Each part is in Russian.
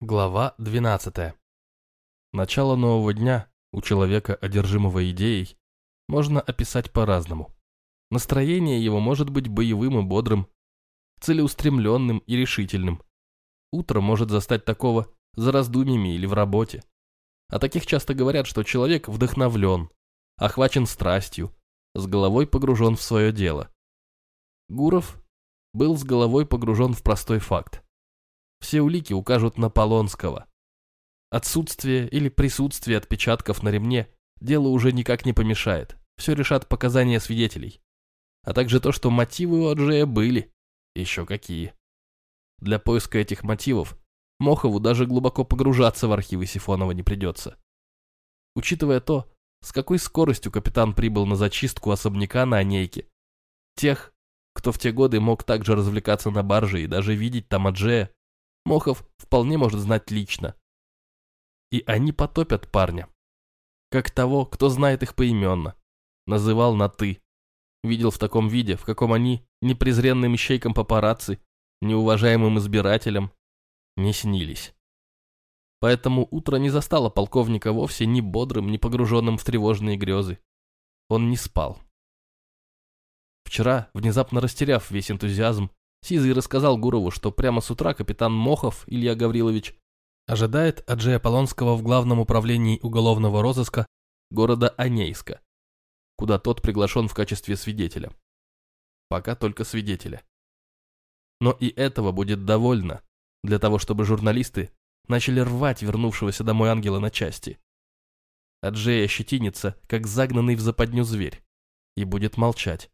Глава 12. Начало нового дня у человека, одержимого идеей, можно описать по-разному. Настроение его может быть боевым и бодрым, целеустремленным и решительным. Утро может застать такого за раздумьями или в работе. О таких часто говорят, что человек вдохновлен, охвачен страстью, с головой погружен в свое дело. Гуров был с головой погружен в простой факт. Все улики укажут на Полонского. Отсутствие или присутствие отпечатков на ремне делу уже никак не помешает. Все решат показания свидетелей. А также то, что мотивы у Аджея были. Еще какие. Для поиска этих мотивов Мохову даже глубоко погружаться в архивы Сифонова не придется. Учитывая то, с какой скоростью капитан прибыл на зачистку особняка на Онейке, тех, кто в те годы мог также развлекаться на барже и даже видеть там Аджея, Мохов вполне может знать лично. И они потопят парня. Как того, кто знает их поименно. Называл на «ты». Видел в таком виде, в каком они, непрезренным ищейкам папарацци, неуважаемым избирателям, не снились. Поэтому утро не застало полковника вовсе ни бодрым, ни погруженным в тревожные грезы. Он не спал. Вчера, внезапно растеряв весь энтузиазм, Сизый рассказал Гурову, что прямо с утра капитан Мохов Илья Гаврилович ожидает Аджея Полонского в главном управлении уголовного розыска города Анейска, куда тот приглашен в качестве свидетеля. Пока только свидетеля. Но и этого будет довольно для того, чтобы журналисты начали рвать вернувшегося домой ангела на части. Аджей ощетинится, как загнанный в западню зверь, и будет молчать.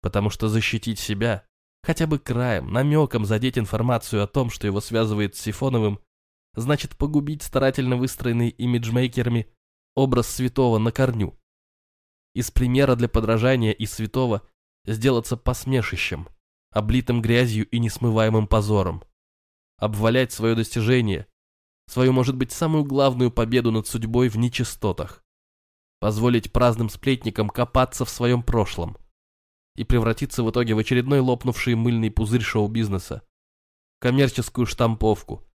Потому что защитить себя хотя бы краем, намеком задеть информацию о том, что его связывает с Сифоновым, значит погубить старательно выстроенный имиджмейкерами образ святого на корню. Из примера для подражания и святого сделаться посмешищем, облитым грязью и несмываемым позором. Обвалять свое достижение, свою, может быть, самую главную победу над судьбой в нечистотах. Позволить праздным сплетникам копаться в своем прошлом и превратиться в итоге в очередной лопнувший мыльный пузырь шоу-бизнеса. Коммерческую штамповку,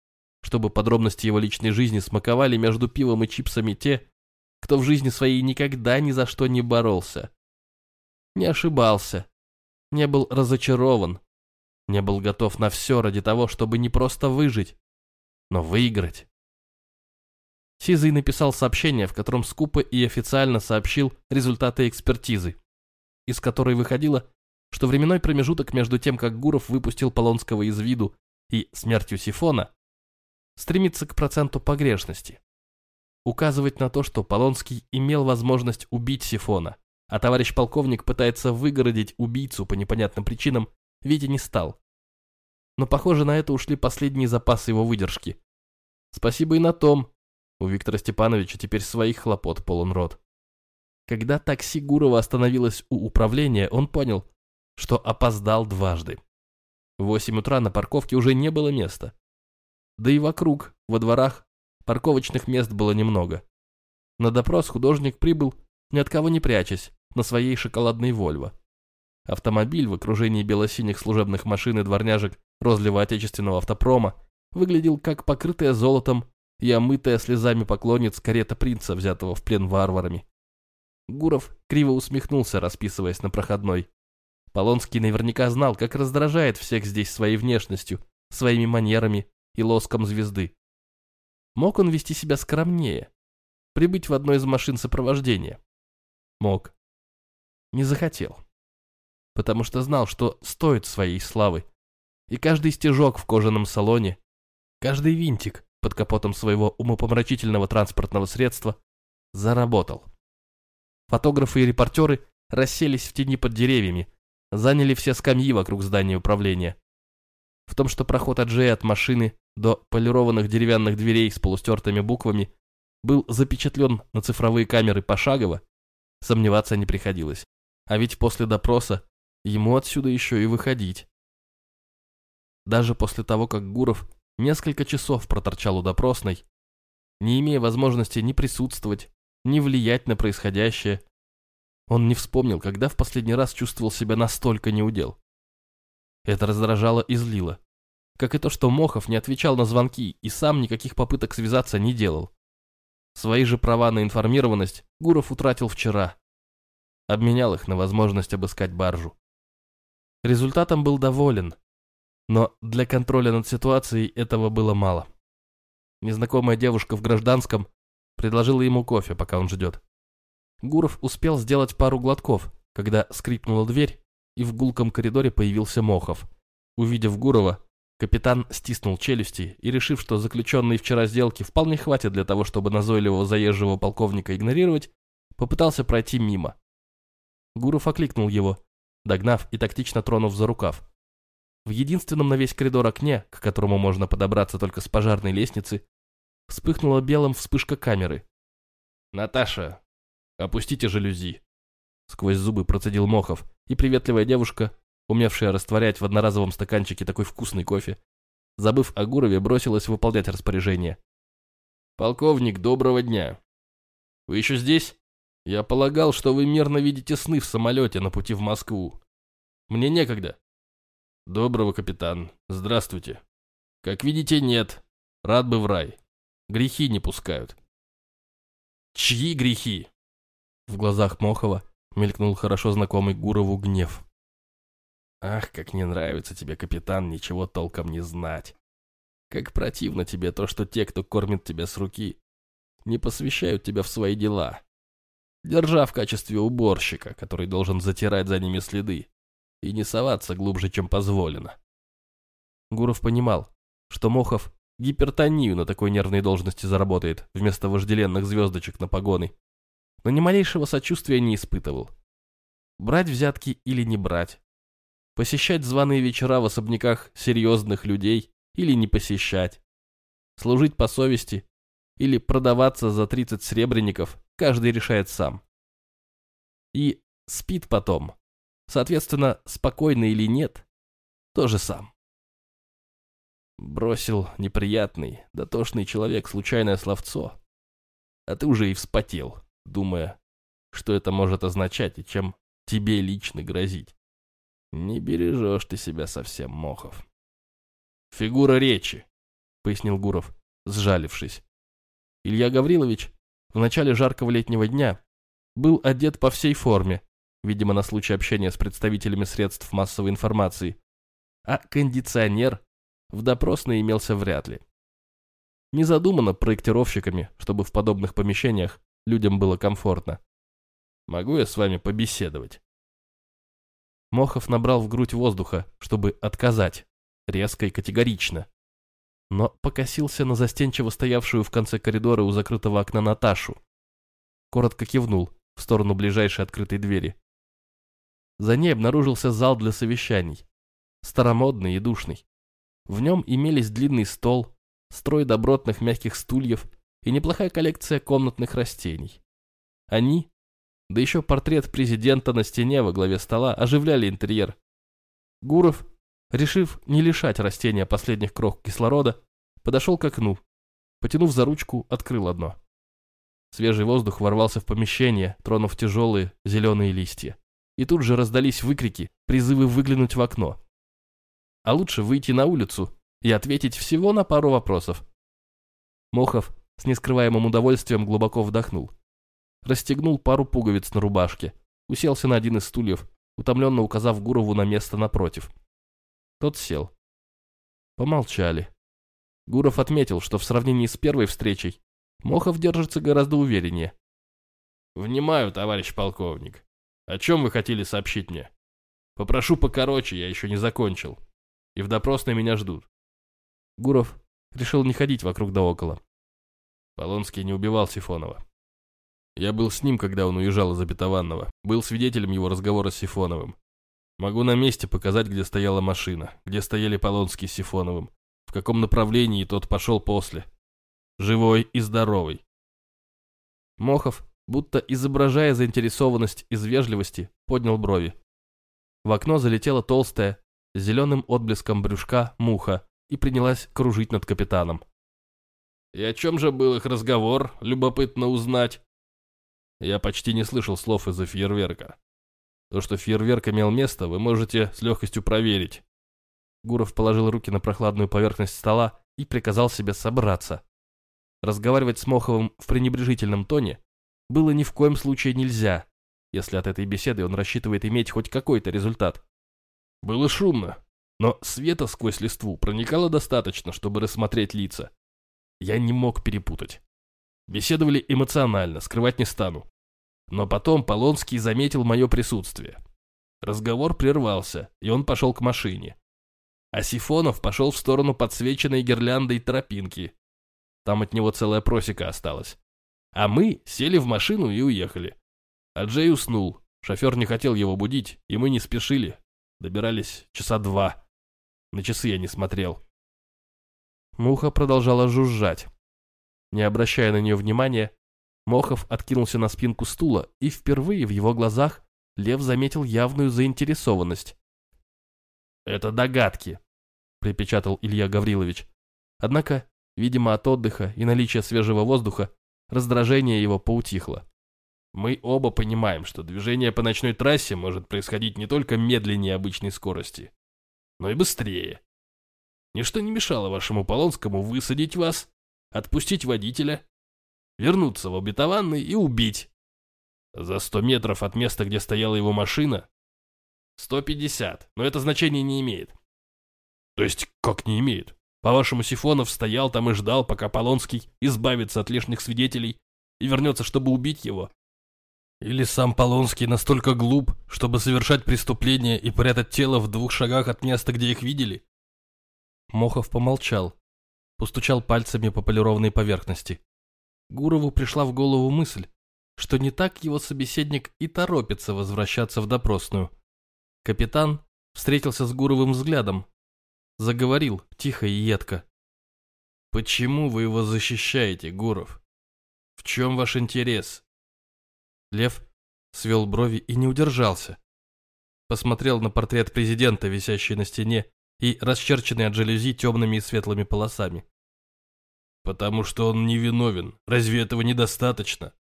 чтобы подробности его личной жизни смаковали между пивом и чипсами те, кто в жизни своей никогда ни за что не боролся. Не ошибался, не был разочарован, не был готов на все ради того, чтобы не просто выжить, но выиграть. Сизый написал сообщение, в котором скупо и официально сообщил результаты экспертизы из которой выходило, что временной промежуток между тем, как Гуров выпустил Полонского из виду, и смертью Сифона, стремится к проценту погрешности. Указывать на то, что Полонский имел возможность убить Сифона, а товарищ полковник пытается выгородить убийцу по непонятным причинам, Витя не стал. Но, похоже, на это ушли последние запасы его выдержки. Спасибо и на том. У Виктора Степановича теперь своих хлопот полон рот. Когда такси Гурова остановилось у управления, он понял, что опоздал дважды. В восемь утра на парковке уже не было места. Да и вокруг, во дворах, парковочных мест было немного. На допрос художник прибыл, ни от кого не прячась, на своей шоколадной «Вольво». Автомобиль в окружении белосиних служебных машин и дворняжек розлива отечественного автопрома выглядел как покрытая золотом и омытая слезами поклонниц карета принца, взятого в плен варварами. Гуров криво усмехнулся, расписываясь на проходной. Полонский наверняка знал, как раздражает всех здесь своей внешностью, своими манерами и лоском звезды. Мог он вести себя скромнее, прибыть в одной из машин сопровождения? Мог. Не захотел. Потому что знал, что стоит своей славы. И каждый стежок в кожаном салоне, каждый винтик под капотом своего умопомрачительного транспортного средства заработал. Фотографы и репортеры расселись в тени под деревьями, заняли все скамьи вокруг здания управления. В том, что проход от Джея от машины до полированных деревянных дверей с полустертыми буквами был запечатлен на цифровые камеры пошагово, сомневаться не приходилось. А ведь после допроса ему отсюда еще и выходить. Даже после того, как Гуров несколько часов проторчал у допросной, не имея возможности ни присутствовать, не влиять на происходящее. Он не вспомнил, когда в последний раз чувствовал себя настолько неудел. Это раздражало и злило. как и то, что Мохов не отвечал на звонки и сам никаких попыток связаться не делал. Свои же права на информированность Гуров утратил вчера. Обменял их на возможность обыскать баржу. Результатом был доволен, но для контроля над ситуацией этого было мало. Незнакомая девушка в гражданском предложила ему кофе, пока он ждет. Гуров успел сделать пару глотков, когда скрипнула дверь, и в гулком коридоре появился Мохов. Увидев Гурова, капитан стиснул челюсти и, решив, что заключенные вчера сделки вполне хватит для того, чтобы назойливого заезжего полковника игнорировать, попытался пройти мимо. Гуров окликнул его, догнав и тактично тронув за рукав. В единственном на весь коридор окне, к которому можно подобраться только с пожарной лестницы, вспыхнула белым вспышка камеры. «Наташа, опустите жалюзи!» Сквозь зубы процедил Мохов, и приветливая девушка, умевшая растворять в одноразовом стаканчике такой вкусный кофе, забыв о Гурове, бросилась выполнять распоряжение. «Полковник, доброго дня! Вы еще здесь? Я полагал, что вы мирно видите сны в самолете на пути в Москву. Мне некогда». «Доброго, капитан. Здравствуйте. Как видите, нет. Рад бы в рай. Грехи не пускают». «Чьи грехи?» В глазах Мохова мелькнул хорошо знакомый Гурову гнев. Ах, как не нравится тебе, капитан, ничего толком не знать. Как противно тебе то, что те, кто кормит тебя с руки, не посвящают тебя в свои дела, держа в качестве уборщика, который должен затирать за ними следы и не соваться глубже, чем позволено. Гуров понимал, что Мохов гипертонию на такой нервной должности заработает вместо вожделенных звездочек на погоны, но ни малейшего сочувствия не испытывал. Брать взятки или не брать, посещать званые вечера в особняках серьезных людей или не посещать, служить по совести или продаваться за 30 сребреников, каждый решает сам. И спит потом, соответственно, спокойно или нет, тоже сам. Бросил неприятный, дотошный человек случайное словцо, а ты уже и вспотел, думая, что это может означать и чем тебе лично грозить. Не бережешь ты себя совсем, Мохов. Фигура речи, пояснил Гуров, сжалившись. Илья Гаврилович в начале жаркого летнего дня был одет по всей форме, видимо, на случай общения с представителями средств массовой информации, а кондиционер в допросной имелся вряд ли. Не задумано проектировщиками, чтобы в подобных помещениях людям было комфортно. Могу я с вами побеседовать? Мохов набрал в грудь воздуха, чтобы отказать, резко и категорично. Но покосился на застенчиво стоявшую в конце коридора у закрытого окна Наташу. Коротко кивнул в сторону ближайшей открытой двери. За ней обнаружился зал для совещаний, старомодный и душный. В нем имелись длинный стол, строй добротных мягких стульев и неплохая коллекция комнатных растений. Они да еще портрет президента на стене во главе стола оживляли интерьер. Гуров, решив не лишать растения последних крох кислорода, подошел к окну. Потянув за ручку, открыл одно. Свежий воздух ворвался в помещение, тронув тяжелые зеленые листья. И тут же раздались выкрики, призывы выглянуть в окно. А лучше выйти на улицу и ответить всего на пару вопросов. Мохов с нескрываемым удовольствием глубоко вдохнул расстегнул пару пуговиц на рубашке, уселся на один из стульев, утомленно указав Гурову на место напротив. Тот сел. Помолчали. Гуров отметил, что в сравнении с первой встречей Мохов держится гораздо увереннее. «Внимаю, товарищ полковник. О чем вы хотели сообщить мне? Попрошу покороче, я еще не закончил. И в допросной меня ждут». Гуров решил не ходить вокруг да около. Полонский не убивал Сифонова. Я был с ним, когда он уезжал из Обетованного. Был свидетелем его разговора с Сифоновым. Могу на месте показать, где стояла машина, где стояли Полонский с Сифоновым, в каком направлении тот пошел после. Живой и здоровый. Мохов, будто изображая заинтересованность из вежливости, поднял брови. В окно залетела толстая, зеленым отблеском брюшка, муха и принялась кружить над капитаном. «И о чем же был их разговор, любопытно узнать?» Я почти не слышал слов из-за фейерверка. То, что фейерверк имел место, вы можете с легкостью проверить. Гуров положил руки на прохладную поверхность стола и приказал себе собраться. Разговаривать с Моховым в пренебрежительном тоне было ни в коем случае нельзя, если от этой беседы он рассчитывает иметь хоть какой-то результат. Было шумно, но света сквозь листву проникало достаточно, чтобы рассмотреть лица. Я не мог перепутать. Беседовали эмоционально, скрывать не стану. Но потом Полонский заметил мое присутствие. Разговор прервался, и он пошел к машине. А Сифонов пошел в сторону подсвеченной гирляндой тропинки. Там от него целая просека осталась. А мы сели в машину и уехали. А Джей уснул. Шофер не хотел его будить, и мы не спешили. Добирались часа два. На часы я не смотрел. Муха продолжала жужжать. Не обращая на нее внимания, Мохов откинулся на спинку стула, и впервые в его глазах Лев заметил явную заинтересованность. «Это догадки», — припечатал Илья Гаврилович. Однако, видимо, от отдыха и наличия свежего воздуха, раздражение его поутихло. Мы оба понимаем, что движение по ночной трассе может происходить не только медленнее обычной скорости, но и быстрее. Ничто не мешало вашему Полонскому высадить вас, отпустить водителя, вернуться в обетованный и убить. За сто метров от места, где стояла его машина, сто пятьдесят, но это значение не имеет. То есть, как не имеет? По-вашему, Сифонов стоял там и ждал, пока Полонский избавится от лишних свидетелей и вернется, чтобы убить его? Или сам Полонский настолько глуп, чтобы совершать преступление и прятать тело в двух шагах от места, где их видели? Мохов помолчал, постучал пальцами по полированной поверхности. Гурову пришла в голову мысль, что не так его собеседник и торопится возвращаться в допросную. Капитан встретился с Гуровым взглядом, заговорил тихо и едко. «Почему вы его защищаете, Гуров? В чем ваш интерес?» Лев свел брови и не удержался. Посмотрел на портрет президента, висящий на стене, и расчерченный от жалюзи темными и светлыми полосами. «Потому что он невиновен. Разве этого недостаточно?»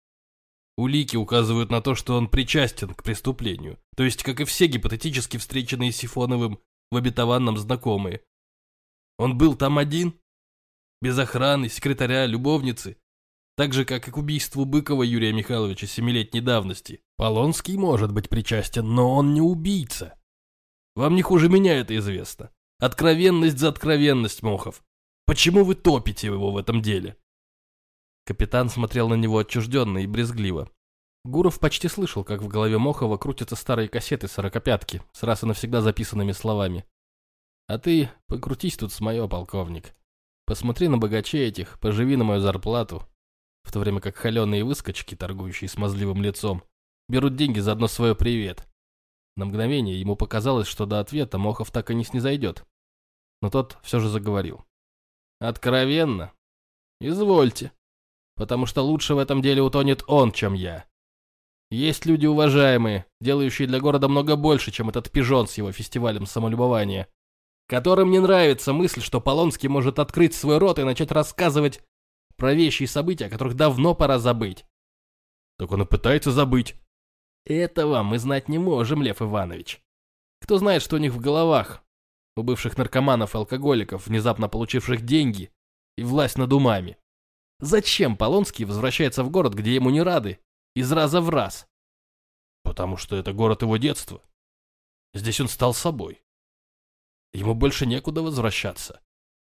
Улики указывают на то, что он причастен к преступлению, то есть, как и все гипотетически встреченные Сифоновым в обетованном знакомые. Он был там один? Без охраны, секретаря, любовницы? Так же, как и к убийству Быкова Юрия Михайловича семилетней давности. Полонский может быть причастен, но он не убийца. Вам не хуже меня это известно. Откровенность за откровенность, Мохов. Почему вы топите его в этом деле? Капитан смотрел на него отчужденно и брезгливо. Гуров почти слышал, как в голове Мохова крутятся старые кассеты сорокопятки с раз и навсегда записанными словами. «А ты покрутись тут с моё, полковник. Посмотри на богачей этих, поживи на мою зарплату». В то время как холеные выскочки, торгующие смазливым лицом, берут деньги за одно свое «привет». На мгновение ему показалось, что до ответа Мохов так и не снизойдет. Но тот все же заговорил. «Откровенно? Извольте потому что лучше в этом деле утонет он, чем я. Есть люди уважаемые, делающие для города много больше, чем этот пижон с его фестивалем самолюбования, которым не нравится мысль, что Полонский может открыть свой рот и начать рассказывать про вещи и события, о которых давно пора забыть. Так он и пытается забыть. Этого мы знать не можем, Лев Иванович. Кто знает, что у них в головах, у бывших наркоманов и алкоголиков, внезапно получивших деньги и власть над умами. Зачем Полонский возвращается в город, где ему не рады, из раза в раз? Потому что это город его детства. Здесь он стал собой. Ему больше некуда возвращаться.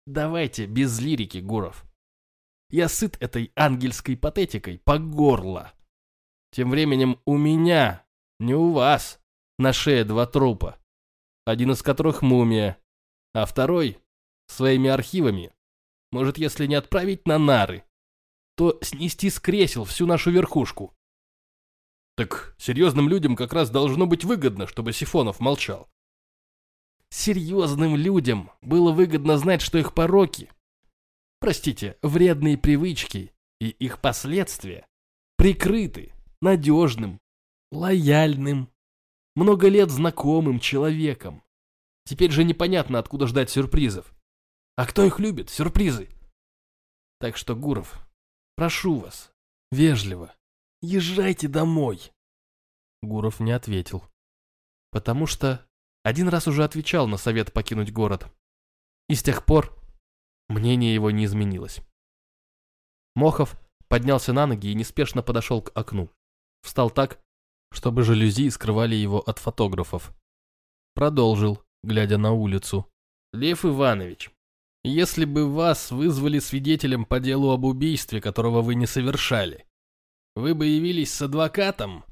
Давайте без лирики, Гуров. Я сыт этой ангельской патетикой по горло. Тем временем у меня, не у вас, на шее два трупа. Один из которых мумия, а второй своими архивами. Может, если не отправить на нары, то снести с кресел всю нашу верхушку. Так серьезным людям как раз должно быть выгодно, чтобы Сифонов молчал. Серьезным людям было выгодно знать, что их пороки, простите, вредные привычки и их последствия прикрыты надежным, лояльным, много лет знакомым человеком. Теперь же непонятно, откуда ждать сюрпризов. А кто их любит, сюрпризы? Так что, Гуров, Прошу вас, вежливо, езжайте домой. Гуров не ответил. Потому что один раз уже отвечал на совет покинуть город, И с тех пор мнение его не изменилось. Мохов поднялся на ноги и неспешно подошел к окну. Встал так, чтобы жалюзи скрывали его от фотографов. Продолжил, глядя на улицу. «Лев Иванович, если бы вас вызвали свидетелем по делу об убийстве, которого вы не совершали, вы бы явились с адвокатом?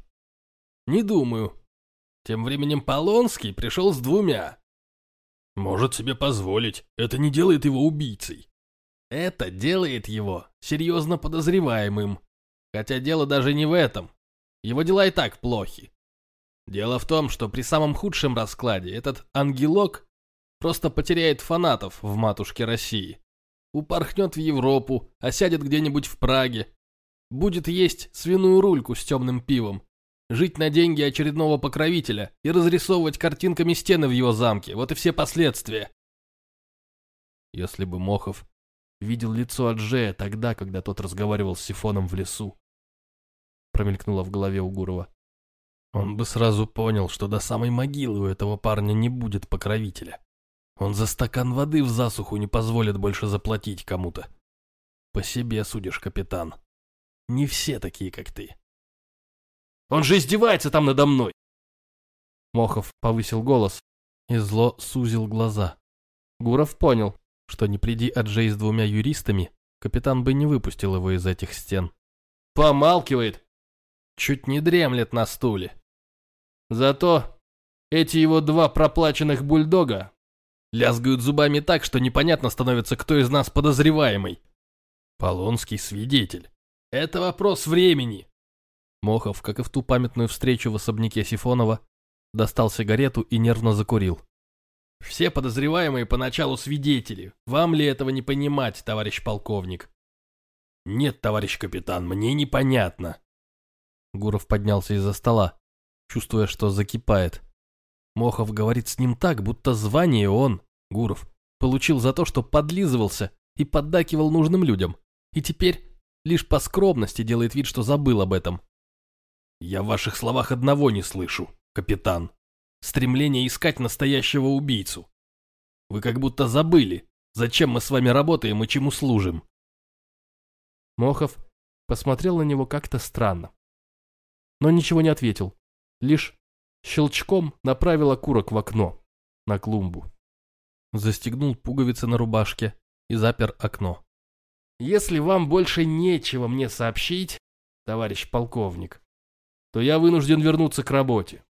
Не думаю. Тем временем Полонский пришел с двумя. Может себе позволить, это не делает его убийцей. Это делает его серьезно подозреваемым. Хотя дело даже не в этом. Его дела и так плохи. Дело в том, что при самом худшем раскладе этот ангелок просто потеряет фанатов в матушке России. Упорхнет в Европу, осядет где-нибудь в Праге. Будет есть свиную рульку с темным пивом. Жить на деньги очередного покровителя и разрисовывать картинками стены в его замке. Вот и все последствия. Если бы Мохов видел лицо Аджея тогда, когда тот разговаривал с Сифоном в лесу, промелькнуло в голове у Гурова. Он бы сразу понял, что до самой могилы у этого парня не будет покровителя. Он за стакан воды в засуху не позволит больше заплатить кому-то. По себе судишь, капитан. Не все такие, как ты. Он же издевается там надо мной!» Мохов повысил голос и зло сузил глаза. Гуров понял, что не приди Аджей с двумя юристами, капитан бы не выпустил его из этих стен. «Помалкивает! Чуть не дремлет на стуле. Зато эти его два проплаченных бульдога лязгают зубами так, что непонятно становится, кто из нас подозреваемый. Полонский свидетель. Это вопрос времени. Мохов, как и в ту памятную встречу в особняке Сифонова, достал сигарету и нервно закурил. «Все подозреваемые поначалу свидетели. Вам ли этого не понимать, товарищ полковник?» «Нет, товарищ капитан, мне непонятно». Гуров поднялся из-за стола, чувствуя, что закипает. Мохов говорит с ним так, будто звание он, Гуров, получил за то, что подлизывался и поддакивал нужным людям, и теперь лишь по скромности делает вид, что забыл об этом. Я в ваших словах одного не слышу, капитан. Стремление искать настоящего убийцу. Вы как будто забыли, зачем мы с вами работаем и чему служим. Мохов посмотрел на него как-то странно. Но ничего не ответил. Лишь щелчком направил окурок в окно, на клумбу. Застегнул пуговицы на рубашке и запер окно. «Если вам больше нечего мне сообщить, товарищ полковник, то я вынужден вернуться к работе.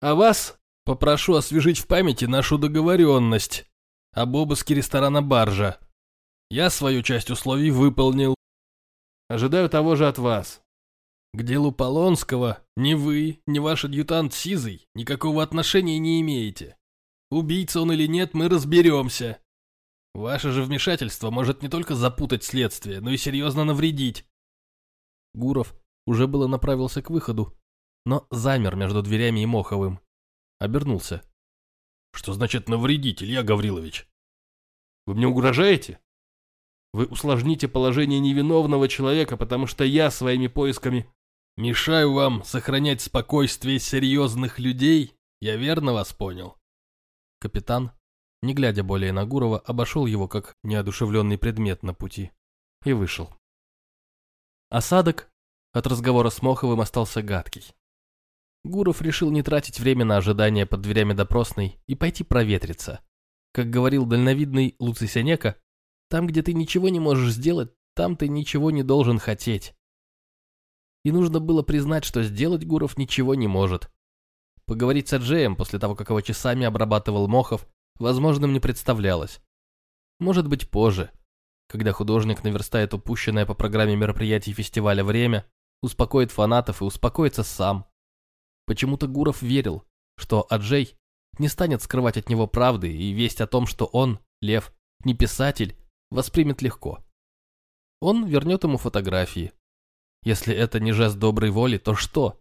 А вас попрошу освежить в памяти нашу договоренность об обыске ресторана «Баржа». Я свою часть условий выполнил. Ожидаю того же от вас. К делу Полонского ни вы, ни ваш адъютант Сизый никакого отношения не имеете. Убийца он или нет, мы разберемся. Ваше же вмешательство может не только запутать следствие, но и серьезно навредить. Гуров уже было направился к выходу, но замер между дверями и Моховым. Обернулся. «Что значит навредить, Илья Гаврилович? Вы мне угрожаете? Вы усложните положение невиновного человека, потому что я своими поисками мешаю вам сохранять спокойствие серьезных людей? Я верно вас понял?» Капитан, не глядя более на Гурова, обошел его как неодушевленный предмет на пути и вышел. Осадок от разговора с Моховым остался гадкий. Гуров решил не тратить время на ожидание под дверями допросной и пойти проветриться. Как говорил дальновидный Луций Сенека, там, где ты ничего не можешь сделать, там ты ничего не должен хотеть. И нужно было признать, что сделать Гуров ничего не может. Поговорить с Аджеем после того, как его часами обрабатывал Мохов, возможным не представлялось. Может быть, позже, когда художник наверстает упущенное по программе мероприятий фестиваля время, успокоит фанатов и успокоится сам. Почему-то Гуров верил, что Аджей не станет скрывать от него правды и весть о том, что он, Лев, не писатель, воспримет легко. Он вернет ему фотографии. Если это не жест доброй воли, то что?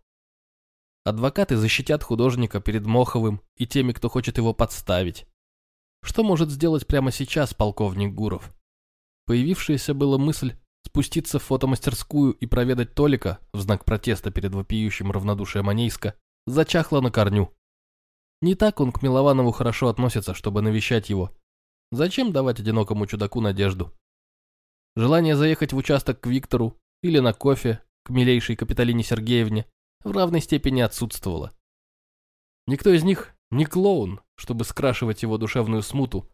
Адвокаты защитят художника перед Моховым и теми, кто хочет его подставить. Что может сделать прямо сейчас полковник Гуров? Появившаяся была мысль спуститься в фотомастерскую и проведать Толика в знак протеста перед вопиющим равнодушием Манейска зачахла на корню. Не так он к Милованову хорошо относится, чтобы навещать его. Зачем давать одинокому чудаку надежду? Желание заехать в участок к Виктору или на кофе к милейшей Капиталине Сергеевне в равной степени отсутствовало. Никто из них не клоун, чтобы скрашивать его душевную смуту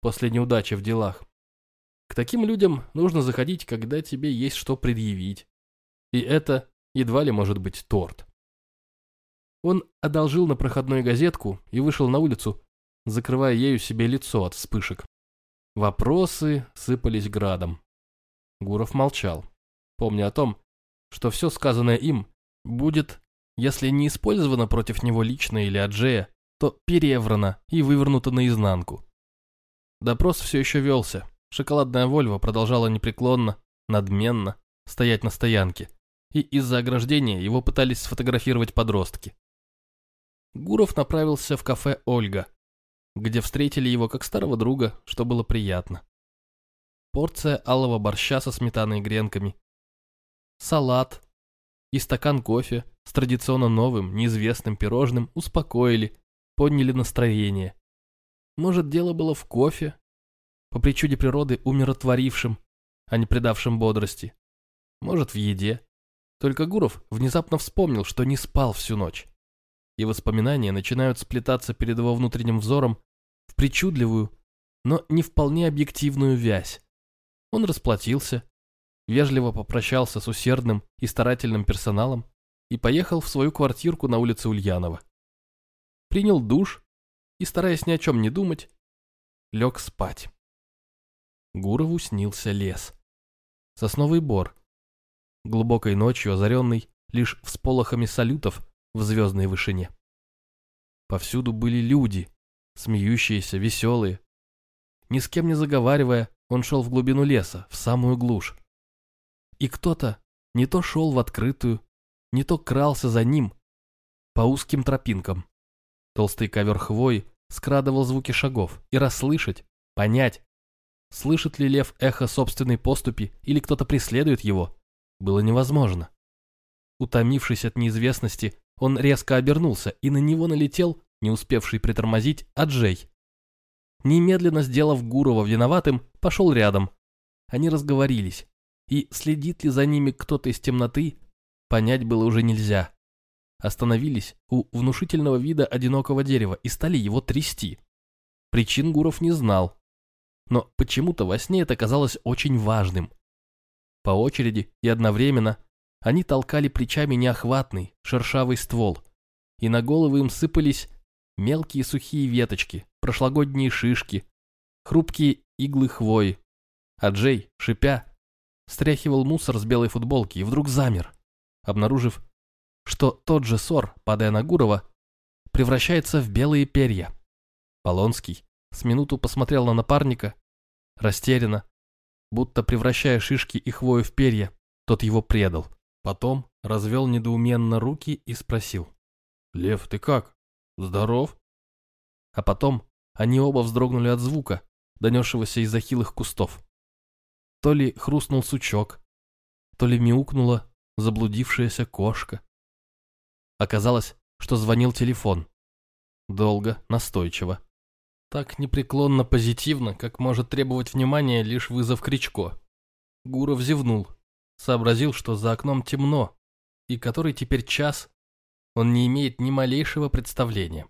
после неудачи в делах. Таким людям нужно заходить, когда тебе есть что предъявить. И это едва ли может быть торт. Он одолжил на проходную газетку и вышел на улицу, закрывая ею себе лицо от вспышек. Вопросы сыпались градом. Гуров молчал, помня о том, что все сказанное им будет, если не использовано против него лично или Аджея, то переврано и вывернуто наизнанку. Допрос все еще велся. Шоколадная Вольва продолжала непреклонно, надменно стоять на стоянке, и из-за ограждения его пытались сфотографировать подростки. Гуров направился в кафе «Ольга», где встретили его как старого друга, что было приятно. Порция алого борща со сметаной и гренками, салат и стакан кофе с традиционно новым, неизвестным пирожным успокоили, подняли настроение. Может, дело было в кофе, по причуде природы умиротворившим, а не придавшим бодрости. Может, в еде. Только Гуров внезапно вспомнил, что не спал всю ночь. И воспоминания начинают сплетаться перед его внутренним взором в причудливую, но не вполне объективную вязь. Он расплатился, вежливо попрощался с усердным и старательным персоналом и поехал в свою квартирку на улице Ульянова. Принял душ и, стараясь ни о чем не думать, лег спать. Гурову снился лес. Сосновый бор. Глубокой ночью озаренный лишь всполохами салютов в звездной вышине. Повсюду были люди, смеющиеся, веселые. Ни с кем не заговаривая, он шел в глубину леса, в самую глушь. И кто-то не то шел в открытую, не то крался за ним по узким тропинкам. Толстый ковер хвой скрадывал звуки шагов, и расслышать, понять, слышит ли лев эхо собственной поступи или кто-то преследует его, было невозможно. Утомившись от неизвестности, он резко обернулся, и на него налетел, не успевший притормозить, Аджей. Немедленно сделав Гурова виноватым, пошел рядом. Они разговорились и следит ли за ними кто-то из темноты, понять было уже нельзя. Остановились у внушительного вида одинокого дерева и стали его трясти. Причин Гуров не знал, но почему-то во сне это казалось очень важным. По очереди и одновременно они толкали плечами неохватный, шершавый ствол, и на головы им сыпались мелкие сухие веточки, прошлогодние шишки, хрупкие иглы хвои. А Джей, шипя, стряхивал мусор с белой футболки и вдруг замер, обнаружив, что тот же сор, падая на Гурова, превращается в белые перья. Полонский с минуту посмотрел на напарника, растерянно, будто превращая шишки и хвою в перья, тот его предал. Потом развел недоуменно руки и спросил. «Лев, ты как? Здоров?» А потом они оба вздрогнули от звука, донесшегося из захилых кустов. То ли хрустнул сучок, то ли мяукнула заблудившаяся кошка. Оказалось, что звонил телефон. Долго, настойчиво. Так непреклонно позитивно, как может требовать внимания лишь вызов Кричко. Гуров зевнул, сообразил, что за окном темно, и который теперь час, он не имеет ни малейшего представления.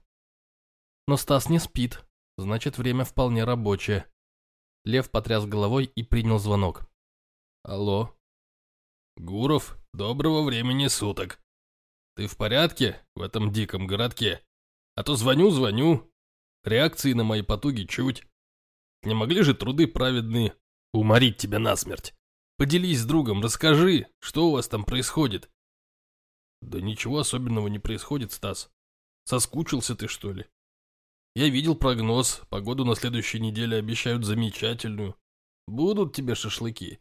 Но Стас не спит, значит, время вполне рабочее. Лев потряс головой и принял звонок. «Алло?» «Гуров, доброго времени суток. Ты в порядке в этом диком городке? А то звоню-звоню. Реакции на мои потуги чуть. Не могли же труды праведные уморить тебя насмерть? Поделись с другом, расскажи, что у вас там происходит?» «Да ничего особенного не происходит, Стас. Соскучился ты, что ли?» Я видел прогноз, погоду на следующей неделе обещают замечательную. Будут тебе шашлыки.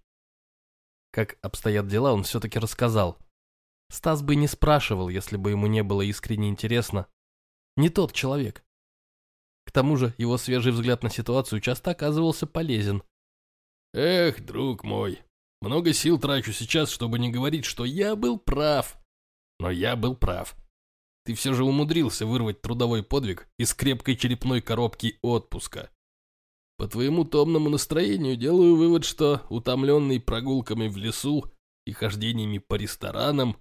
Как обстоят дела, он все-таки рассказал. Стас бы не спрашивал, если бы ему не было искренне интересно. Не тот человек. К тому же его свежий взгляд на ситуацию часто оказывался полезен. Эх, друг мой, много сил трачу сейчас, чтобы не говорить, что я был прав. Но я был прав. Ты все же умудрился вырвать трудовой подвиг из крепкой черепной коробки отпуска. По твоему томному настроению делаю вывод, что, утомленный прогулками в лесу и хождениями по ресторанам,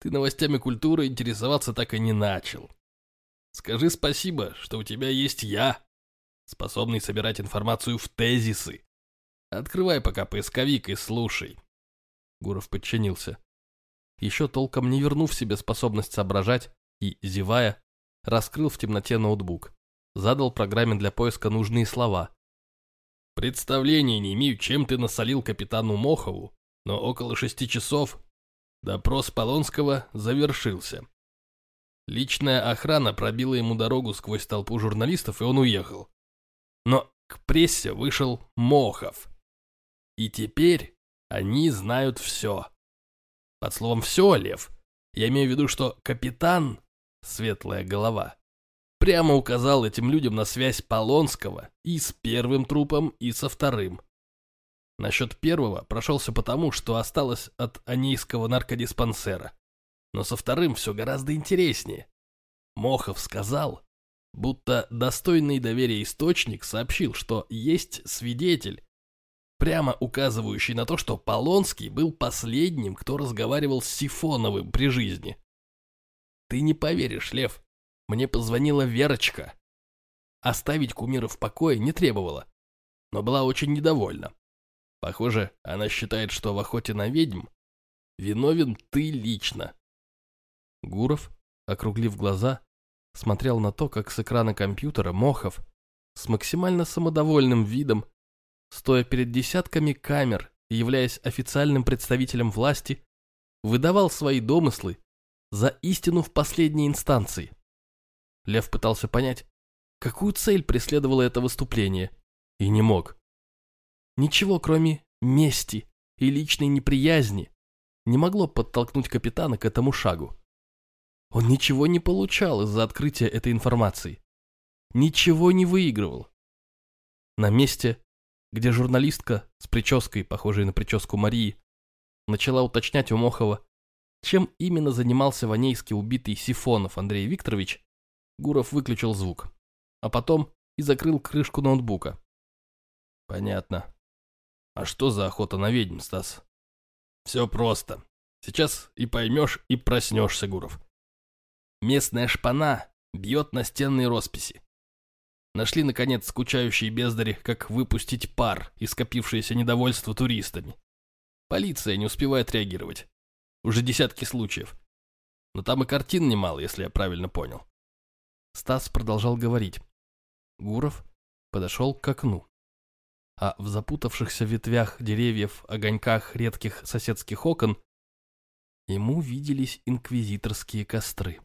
ты новостями культуры интересоваться так и не начал. Скажи спасибо, что у тебя есть я, способный собирать информацию в тезисы. Открывай пока поисковик и слушай. Гуров подчинился. Еще толком не вернув себе способность соображать и, зевая, раскрыл в темноте ноутбук. Задал программе для поиска нужные слова. Представления не имею, чем ты насолил капитану Мохову, но около шести часов допрос Полонского завершился. Личная охрана пробила ему дорогу сквозь толпу журналистов, и он уехал. Но к прессе вышел Мохов. И теперь они знают все. Под словом «все», Лев, я имею в виду, что капитан, светлая голова, прямо указал этим людям на связь Полонского и с первым трупом, и со вторым. Насчет первого прошелся потому, что осталось от анейского наркодиспансера. Но со вторым все гораздо интереснее. Мохов сказал, будто достойный доверия источник сообщил, что есть свидетель, прямо указывающий на то, что Полонский был последним, кто разговаривал с Сифоновым при жизни. Ты не поверишь, Лев, мне позвонила Верочка. Оставить кумира в покое не требовала, но была очень недовольна. Похоже, она считает, что в охоте на ведьм виновен ты лично. Гуров, округлив глаза, смотрел на то, как с экрана компьютера Мохов с максимально самодовольным видом, стоя перед десятками камер и являясь официальным представителем власти, выдавал свои домыслы за истину в последней инстанции. Лев пытался понять, какую цель преследовало это выступление, и не мог. Ничего, кроме мести и личной неприязни, не могло подтолкнуть капитана к этому шагу. Он ничего не получал из-за открытия этой информации. Ничего не выигрывал. На месте, где журналистка с прической, похожей на прическу Марии, начала уточнять у Мохова, чем именно занимался ванейски убитый Сифонов Андрей Викторович, Гуров выключил звук, а потом и закрыл крышку ноутбука. Понятно. А что за охота на ведьм, Стас? Все просто. Сейчас и поймешь, и проснешься, Гуров. Местная шпана бьет на стенные росписи. Нашли, наконец, скучающие бездари, как выпустить пар и скопившееся недовольство туристами. Полиция не успевает реагировать. Уже десятки случаев. Но там и картин немало, если я правильно понял. Стас продолжал говорить. Гуров подошел к окну. А в запутавшихся ветвях деревьев, огоньках редких соседских окон ему виделись инквизиторские костры.